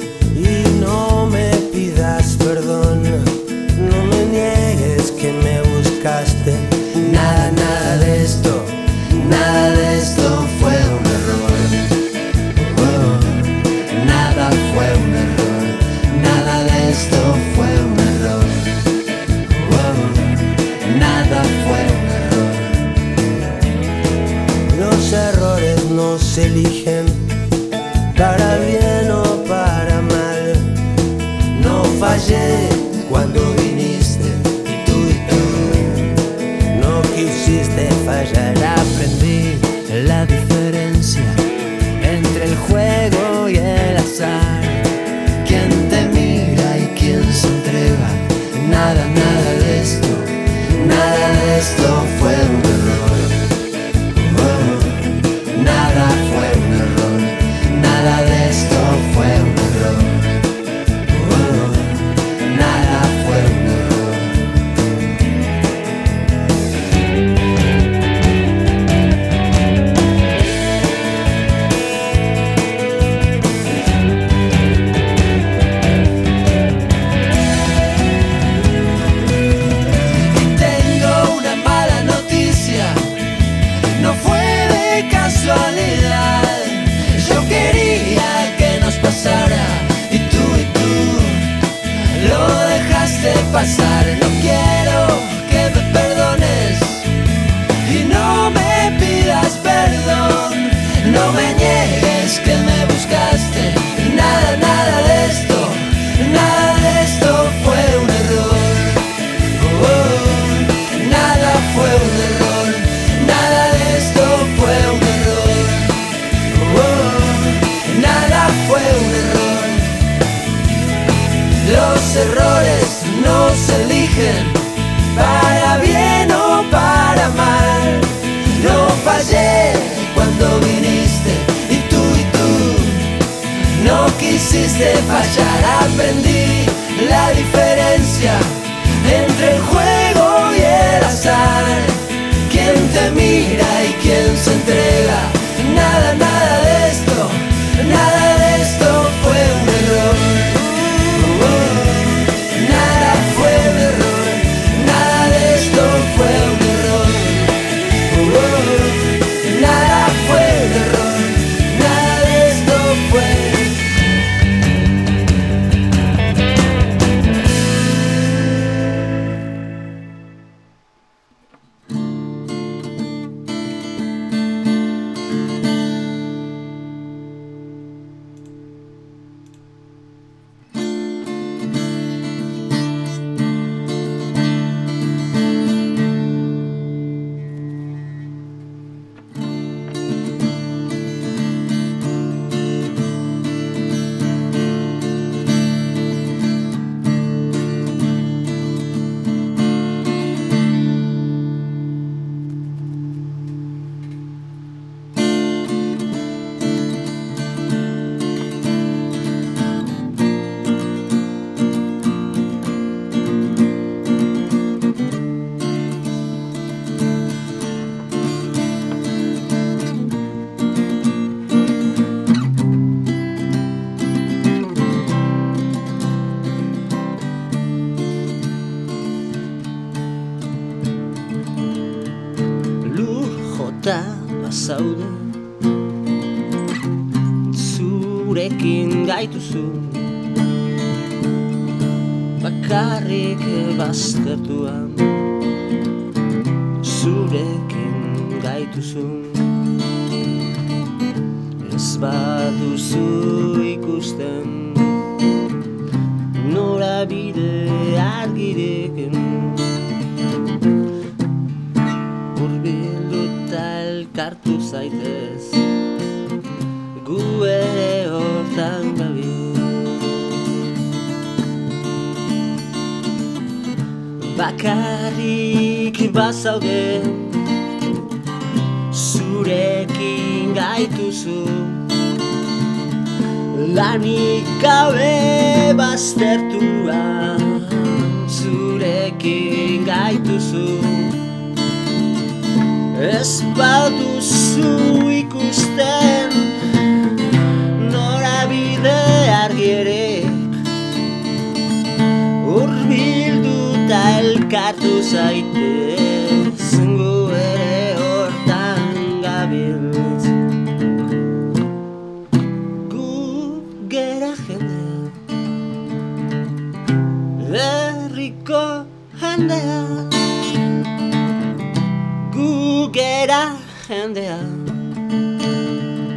Bakarrik bazaude Zurekin gaituzu. Lanik gabe baztertua. Zurekin gaituzu. Ez baduzu ikusten Norabide argierek Urbilduta elkartu zaitez Gu ere hortan gabiltz. Gu gera jendea Herriko jendea. Gu gera jendea.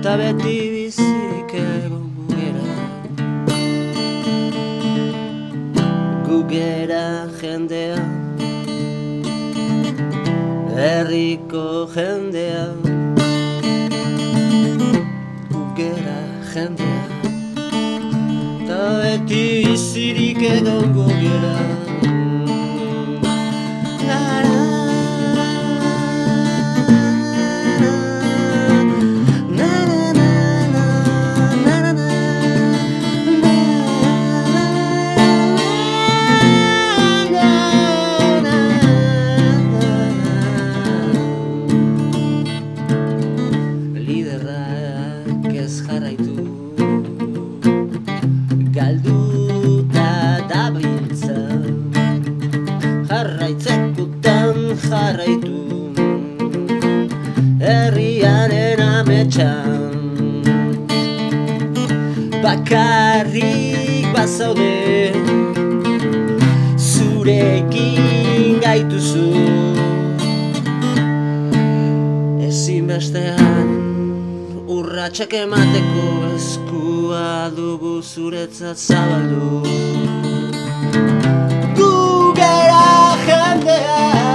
Ta beti bizik egongo gera. Gu gera jendea Herriko jendea. Gera jendea. Ta beti bizirik egongo ametxan Bakarrik bazaude Zurekin gaituzu. Ezinbestean urratsak emateko eskua dugu zuretzat zabaldu. Gu gera jendea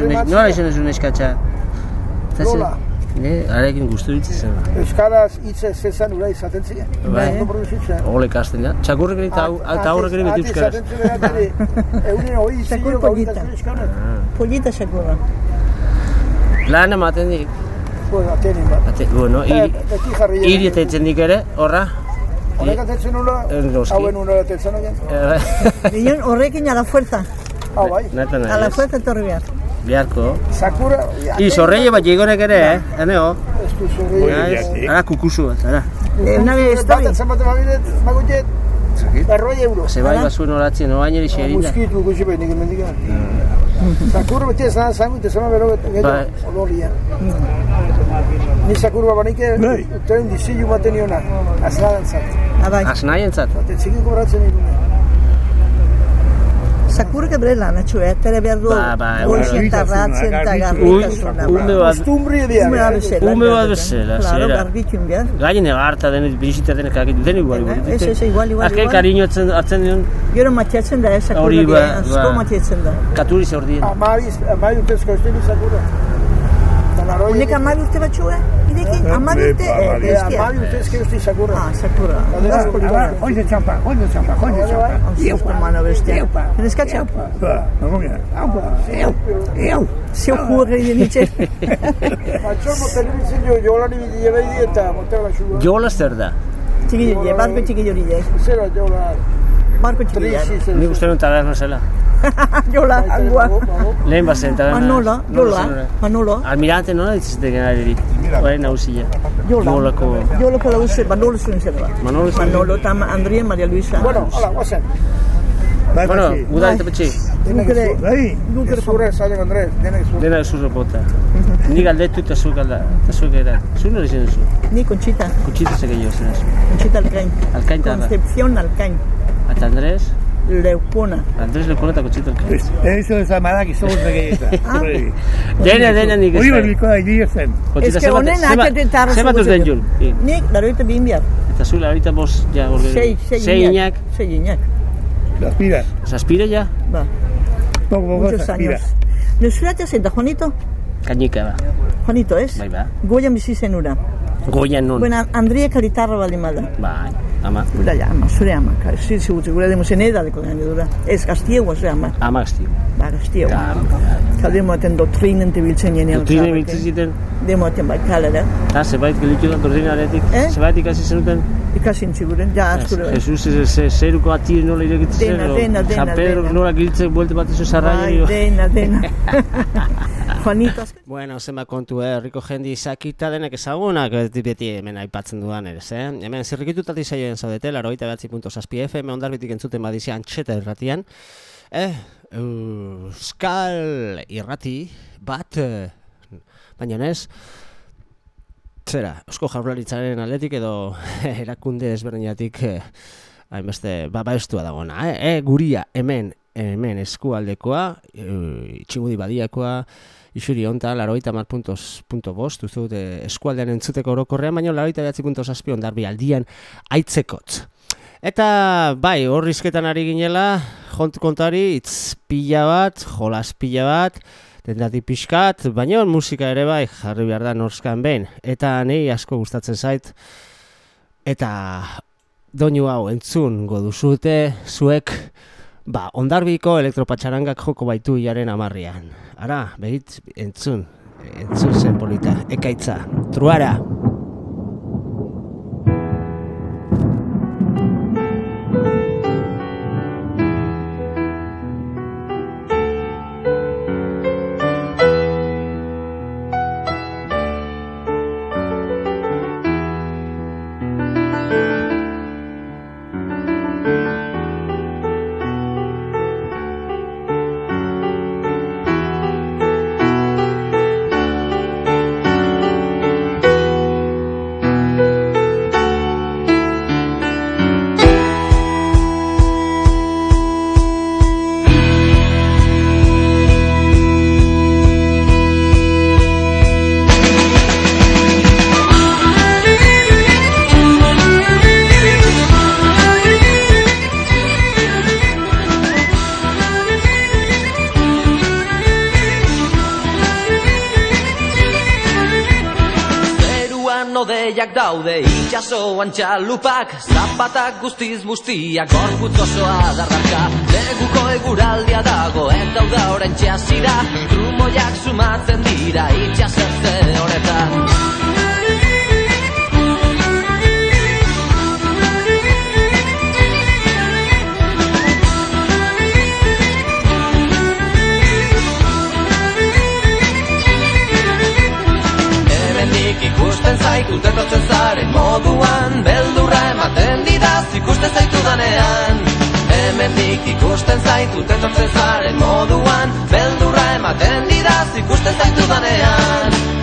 Nola izan ez zuen unes, nola izan katxa? Nola? Ne, arekin guztu ditzi zen. Euskaraz hitz ez zezan ura izaten ziren. Bai. Produzitzen. Ole kasten da. Txakurrek ere eta aurrek ere beti euskaraz. Eunen hori zio polita. gauzak euskaraz. Pollita sakurra. Lan ematen dik. Bueno, atenin bat. Ate, bueno, Eh, iri, beti jarri. iri eta etzen dik ere, horra. Horrek atetzen nula, Eh, hauen unora atetzen ogen. Eh, Nion horrekin a la fuerza. Hau bai. A la fuerza etorri behar. Biharko. Sakura, I, zorreile bat jegonek ere, eh? Ez zorri. Naiz, Ara kukusu bat, ara. Una vez Bat estoy. atzen baten babinet, magutet, berroi euro. Zebai bazuen horatzen, oain eri xerina. Muskitu gutxi behin egin mendik. Sakura beti ez nahan zango, tezama bero Bai. gero oloria. Ni sakura babanike, Bai. utein dizilu baten iona, aznadan zat. Asnaien zat. Baten txiki kobratzen egin. Sakura que brela, Nacho, eh? Tere behar du. Ba, ba, Goizien eta ratzen garritasuna. ume bat, Kostumbri edia. Ume bat bezala. Ume bat bezala, Claro, zera. garbitxun behar. gainen egarta denet, bizita denek agit, den igual igual. Ez, ez, igual, igual, Azken igual. kariño hartzen, hartzen dion, Gero matxatzen da, Sakura. Hori ba, ba. matxatzen da. katuri zaurdien. Batxu, eh? Urte. ba, Eh, bestia. Amabi urtezko esti sakura. Ah, liga. Hoy de champa, hoy de champa, hoy de champa. Ozuzko mano bestia. Neskatxa, Ba, nagoia. Aupa, eu, eu. zeu jugu egin ditxe. Matxor motelibizien jo, jolari bidi ebeidi eta motela xua. Jola zer da. Txiki jori, barko txiki jori jai. Zera jola, Barko txiki trisi jai. zen. Nik uste nuen taberna zela. Jola, angua. Lehen bazen taberna. Manola, Jola, Manolo. Almirante nola ditzizte genari Oain nauzia. Jola. Jolako. Jola kola uste, Manolo zuen zer ba. Manolo zuen. Manolo eta Andrea Maria Luisa. Bueno, hala, guazen. Bai, Bueno, bai, uda eta petxe. Guk ere, Bai, guk ere Zure, Zalek Andrés, denek zure. Dena zure bota. Ni galdetu eta zuk galda. Eta zuk era. Zu nori zen zu. Ni Conchita, Kutsita zeke jo zen zu. Conchita Alcain. Alkain tarda. Concepción Alcain. Eta Andres. Leupona. Andres lekona eta kutsita alkain. eso es amarak izoguz begeita. Dena, dena nik Hori ez. da egia zen. Ez que honen atetetarra Zebat zugu urten zen. jun. I, Nik, laroita bin behar. Eta zu ahorita bos, ja, orge. Sei, sei Seinak. Sei inak. Aspira. Zazpira ja? Ba, Poco, poco, muchos aspira. años. Nusuratia zein da, Juanito? Kainika ba. Juanito, ez? Bai ba. Goian bizi zen ura. Goian non. Bueno, Andrea Karitarra bali mada. Bai. Ama. Ura ja, ama, zure ama. Zure zure gure demo zen edadeko gaine dura. Ez, gaztiegua zure ama. Ama gaztio. Ba, gaztiegua. Ka. Ka demo aten doktrinen tebiltzen jenean. Doktrine biltzen ziten. Demo aten bai kalera. Ta, zebait gelitu da doktrinaretik. Eh? Zebait ikasi zenuten. Ikasin ziguren, ja, askure bai. Jesus ez- ez- zeruko ati nola irekitzen zen. Dena, edo dena, San dena, Pedro dena. nola giltzen buelte bat izo zarraio. Bai, dena, dena. Juanito, azken. Bueno, zenba kontu, eh? herriko jendi izakita denek ezagunak, beti, beti hemen aipatzen dudan ere, eh? Hemen zirrikitutatik zaioen zaudete, laroita behatzi punto zazpi FM, ondarbitik entzuten badizian txeta irratian. Eh, Euskal irrati bat, eh, baina ez, zera, Eusko Jaurlaritzaren aldetik edo erakunde ezberdinatik eh, hainbeste ba, baestua dagoena, eh? E, guria hemen, hemen eskualdekoa, e, badiakoa, isuri honta, laroita mar puntos, punto bost, dut eh, eskualdean entzuteko orokorrean, baina laroita behatzi punto zazpi ondarbi aldian aitzekotz. Eta bai, horrizketan ari ginela, jont kontari, itz pila bat, jolas pila bat, dendati pixkat, baina musika ere bai, jarri behar da norskan behin. Eta nei asko gustatzen zait, eta doinu hau entzun goduzute, zuek, ba, ondarbiko elektropatxarangak joko baitu hilaren amarrian. Ara, behit, entzun, entzun zen polita, ekaitza, truara! Daude itxasoan txalupak Zapatak guztiz bustiak gorputz osoa darraka Neguko eguraldia dago eta uda oren txasira Trumoiak sumatzen dira itxasertze honetan zaitut etortzen zaren moduan Beldurra ematen didaz ikusten zaitu danean. Hemendik ikusten zaitut etortzen zaren moduan Beldurra ematen didaz ikusten zaitu danean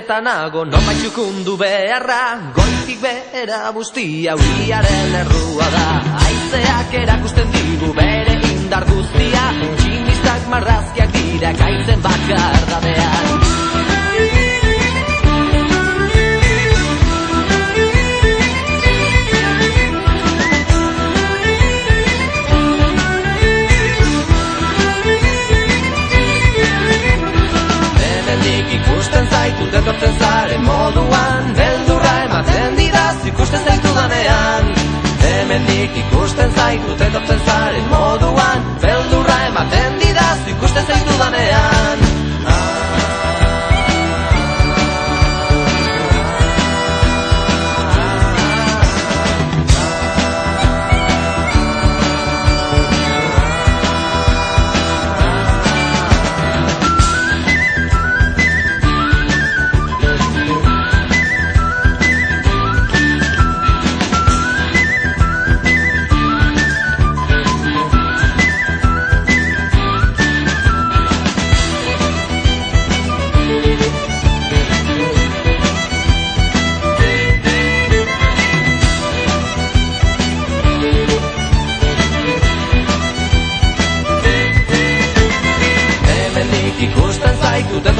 Eta nago Noma txukundu beharra Goitik behera bustia Uriaren errua da. Aizeak erakusten digu bere indar guztia Tximistak marrazkiak dira Kaitzen bakar dadean Hemendik ikusten zaitut etortzen zaren moduan Beldurra ematen didaz ikusten zaitu danean Hemendik ikusten zaitut etortzen zaren moduan Beldurra ematen didaz ikusten zaitu danean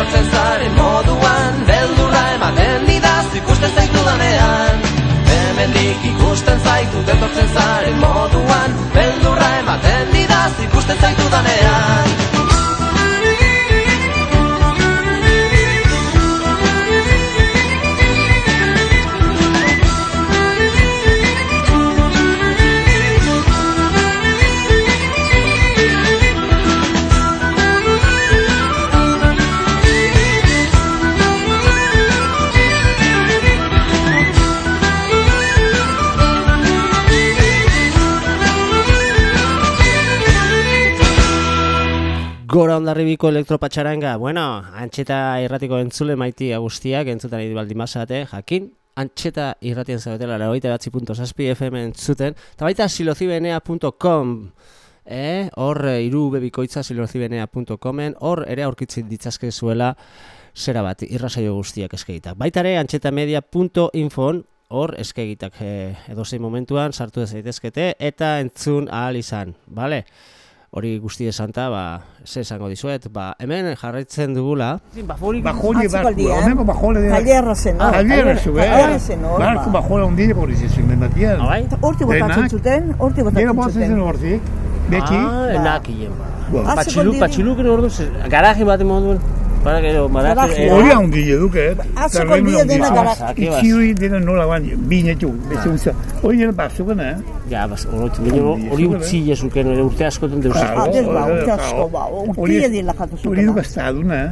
etortzen zaren moduan Beldurra ematen didaz ikusten zaitu danean Hemendik ikusten zaitut etortzen zaren moduan Beldurra ematen didaz ikusten zaitu Gora ondarribiko elektropatxaranga, bueno, antxeta irratiko entzule maiti guztiak entzuten ari baldi masate, jakin, antxeta irratien zaudetela, laroita batzi punto zazpi FM entzuten, eta baita silozibenea.com, eh? hor eh, iru bebikoitza silozibenea.comen, hor ere aurkitzen ditzazke zuela, zera bat, irrasaio guztiak eskegitak. Baita ere, antxetamedia.infon, hor eskegitak eh, edozein momentuan sartu ez daitezkete eta entzun ahal izan, bale? Hori guzti esanta, ba, ze esango dizuet, ba, hemen jarraitzen dugula, Bajoli barku, Atzikaldia, eh? hemengo bajole de... Tailerra zen, hor. Tailerra zu, eh? Tailerra zen, hor. Barku ba. bajola ondile hori zizik, mendatian. bai? Hortik botatzen Denak. zuten, hortik Gero botatzen botzen zen zuten. hortik, beti. Ah, enakien ba. Ba, Ah, Patxiluk, sekondiri. patxiluk ordu, garaje bat moduen. Para gero, Garaje. badatu... Hori handile duke, eh? Atzeko Terreno handile dena gara-. Itxiuri dena nola baina, binetu, beste guztia. Hori dena batzukena, eh? Ja, bas, gero, hori utzi jesuken, ere urte askoten deus. Ah, des ba, Hori- urte asko, ba, hori- urtia dira jatu Hori duka zuten. estaduna, eh?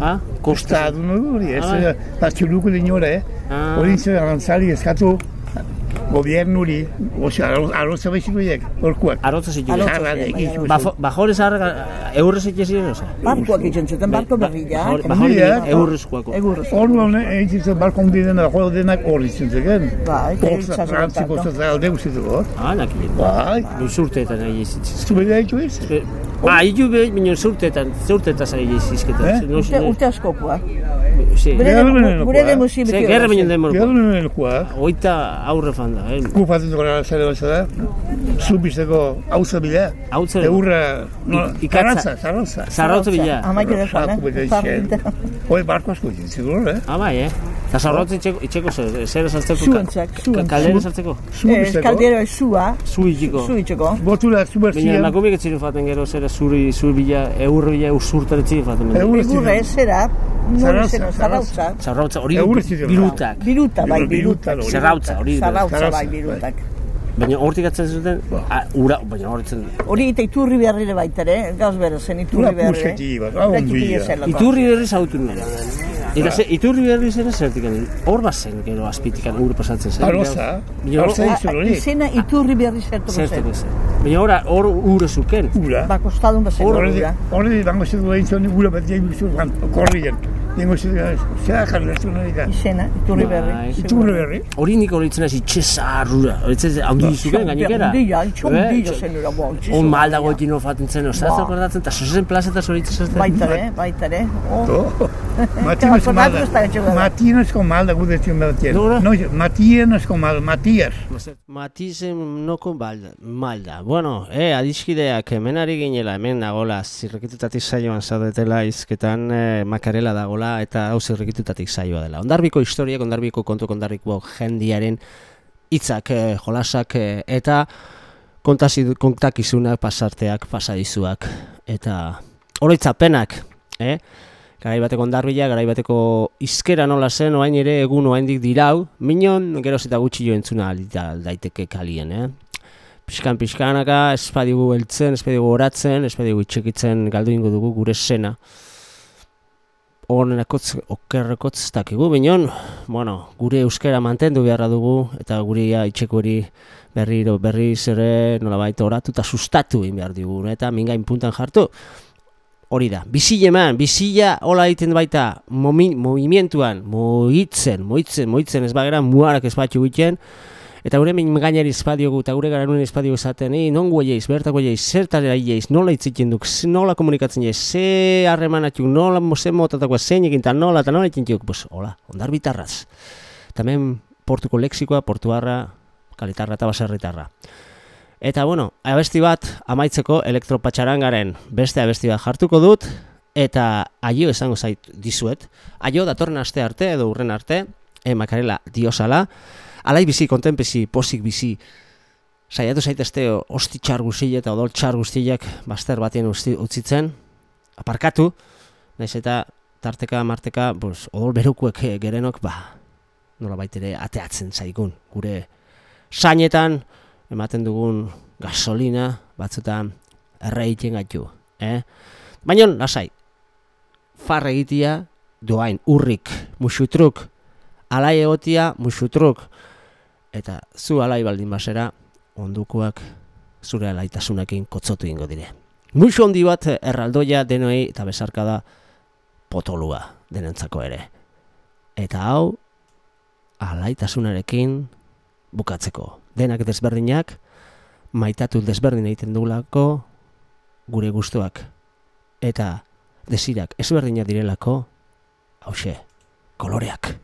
Ah, kosta. Estaduna hori, ez? Patxuluko dinora, eh? Hori zen arantzali eskatu Gobiernuri, oso, arroza behizik orkuak. Arrotza zituen. Arrotza Zarra, zituen, egin bai. Bajore zaharra eurrez egin ziren, oza? Barkoak egin zuten, barko berria. Bajore Handia. eurrezkoako. Egurrez. Orduan egin zuen barko hundi dena, jo denak horri zintzeken. Bai, eta Hortza, itxaso frantziko gertatu. zazera alde guztituko. Ah, nakien. Bai, Du zurteetan egin zitzen. zubedea ditu ez? Ba, hitu be, minun zurteetan, zurteetan zari egin zizketan. Eh? Urte askokoa. Sí. Gure Gerra benenokoa. gure demusi Ze, beti gerra binen zen. demorko. Gero nuen elkoa, Oita aurre fanda, eh? gupatzen dukora zare bezala, zubizteko hauza bila, Hau zer- eurra, no, ikatza. zarratza. Zarrautze bila. Amaik ere fan, eh? Hoi barko asko egin zigur, eh? Ah, bai, eh? Eta zarrautze itxeko, itxeko zer, zer esaltzeko? Zuentzak, zuentzak. Kaldera esaltzeko? Ez, Zubizteko, kaldero ez zua, Zu itxiko. zu itxeko. botula Baina zuberzien, emakumeak ez ziren faten gero zera zuri, zuri bila, eurre bila, usurtare ziren faten. Eurre Egurre ez zera, Zarrautza, zarrautza. Hori birutak. Biruta, bai, Biruta, birutak. hori. Zarrautza, hori. Zarrautza, Zarrautza, bai, bai. birutak. Baina hortik atzen zuten, ah, ura, baina horretzen. Hori eta iturri baita ere, gauz bera zen iturri Una beharri. puseti bat, hau. Iturri berri zautu nire. Eta ze, iturri berri zera zertik hor bazen gero azpitikan ur pasatzen zen. Hor- aroza izan hori. Izena iturri zertuko Zerteko zen. zen. Baina hor, hor ure zuken. Ura. Ba, kostadun bazen Horre, ura. horre, bango zitu egin zuen, ura bat egin zuen, korrien. Nengo zitu, zera jarri zuen hori da. Izena, iturri Bai. berri. Iturre berri. Hori nik horitzen hasi itxezarrura. Horitzen zen, handi zuken gainekera. Ondila, itxondila Eh, zen ura, bo, On malda goetin ofaten zen, ostaz, Ba. akordatzen, eta zozen plazeta zoritzen zen. Baitare, baitare. Oh, Matinezko Acordatu malda. ez da etxeko da. Matinezko malda gude zion bat Nora? No, Matienezko malda, Matias. Matizen noko balda, malda. Bueno, eh, adiskideak hemen ari ginela, hemen nagola, zirrikitutatik saioan zaudetela, izketan eh, makarela dagola, eta hau zirrikitutatik saioa dela. Ondarbiko historiak, ondarbiko kontu, ondarbiko jendiaren hitzak, eh, jolasak, eh, eta kontakizunak, pasarteak, pasadizuak, eta oroitzapenak, eh? Garai bateko ondarbila, garai bateko izkera nola zen, oain ere egun oaindik dirau, minon geroz eta gutxi jo entzuna daiteke kalien, eh? Piskan piskanaka, espadigu heltzen, espadigu oratzen, espadigu itxekitzen galdu ingo dugu gure sena. Honenakotz, okerrekotz ez dakigu, minon, bueno, gure euskera mantendu beharra dugu, eta gure ja, itxeko hori berriro berriz ere nolabait oratu eta sustatu egin behar digu, eta mingain puntan jartu. Hori da, bizile eman, bizila hola egiten baita momi, movimientuan, moitzen, moitzen, moitzen ez bagera muarak ez batxu egiten, eta gure min gainari espadiogu, eta gure garanuen espadiogu esaten, ei, non guaieiz, bertako guaieiz, zertara ieiz, nola itziten duk, nola komunikatzen jeiz, ze harremanatuk, nola ze motatakoa, zein egin, eta nola, eta nola juk, pues, hola, ondar bitarraz. Eta hemen portuko lexikoa, portuarra, kalitarra eta baserritarra. Eta bueno, abesti bat amaitzeko elektropatxarangaren beste abesti bat jartuko dut eta aio esango zait dizuet. Aio datorren aste arte edo urren arte, e, makarela diosala, alai bizi, kontenpezi, posik bizi, saiatu zaitezte osti txar guzti eta odol txar guztiak baster batien utzitzen, aparkatu, naiz eta tarteka, marteka, pues, odol berukuek eh, gerenok, ba, nola ere ateatzen zaigun, gure sainetan, ematen dugun gasolina, batzutan erraiten gaitu, eh? Baina, lasai, far egitia, doain, urrik, musutruk, alai egotia, musutruk, eta zu alai baldin basera, ondukoak zure alaitasunekin kotzotu ingo dire. Muxu handi bat erraldoia denoi eta besarka da potolua denentzako ere. Eta hau, alaitasunarekin bukatzeko. Denak desberdinak, maitatu desberdin egiten dugulako gure gustuak. Eta desirak ezberdinak direlako, hause, koloreak.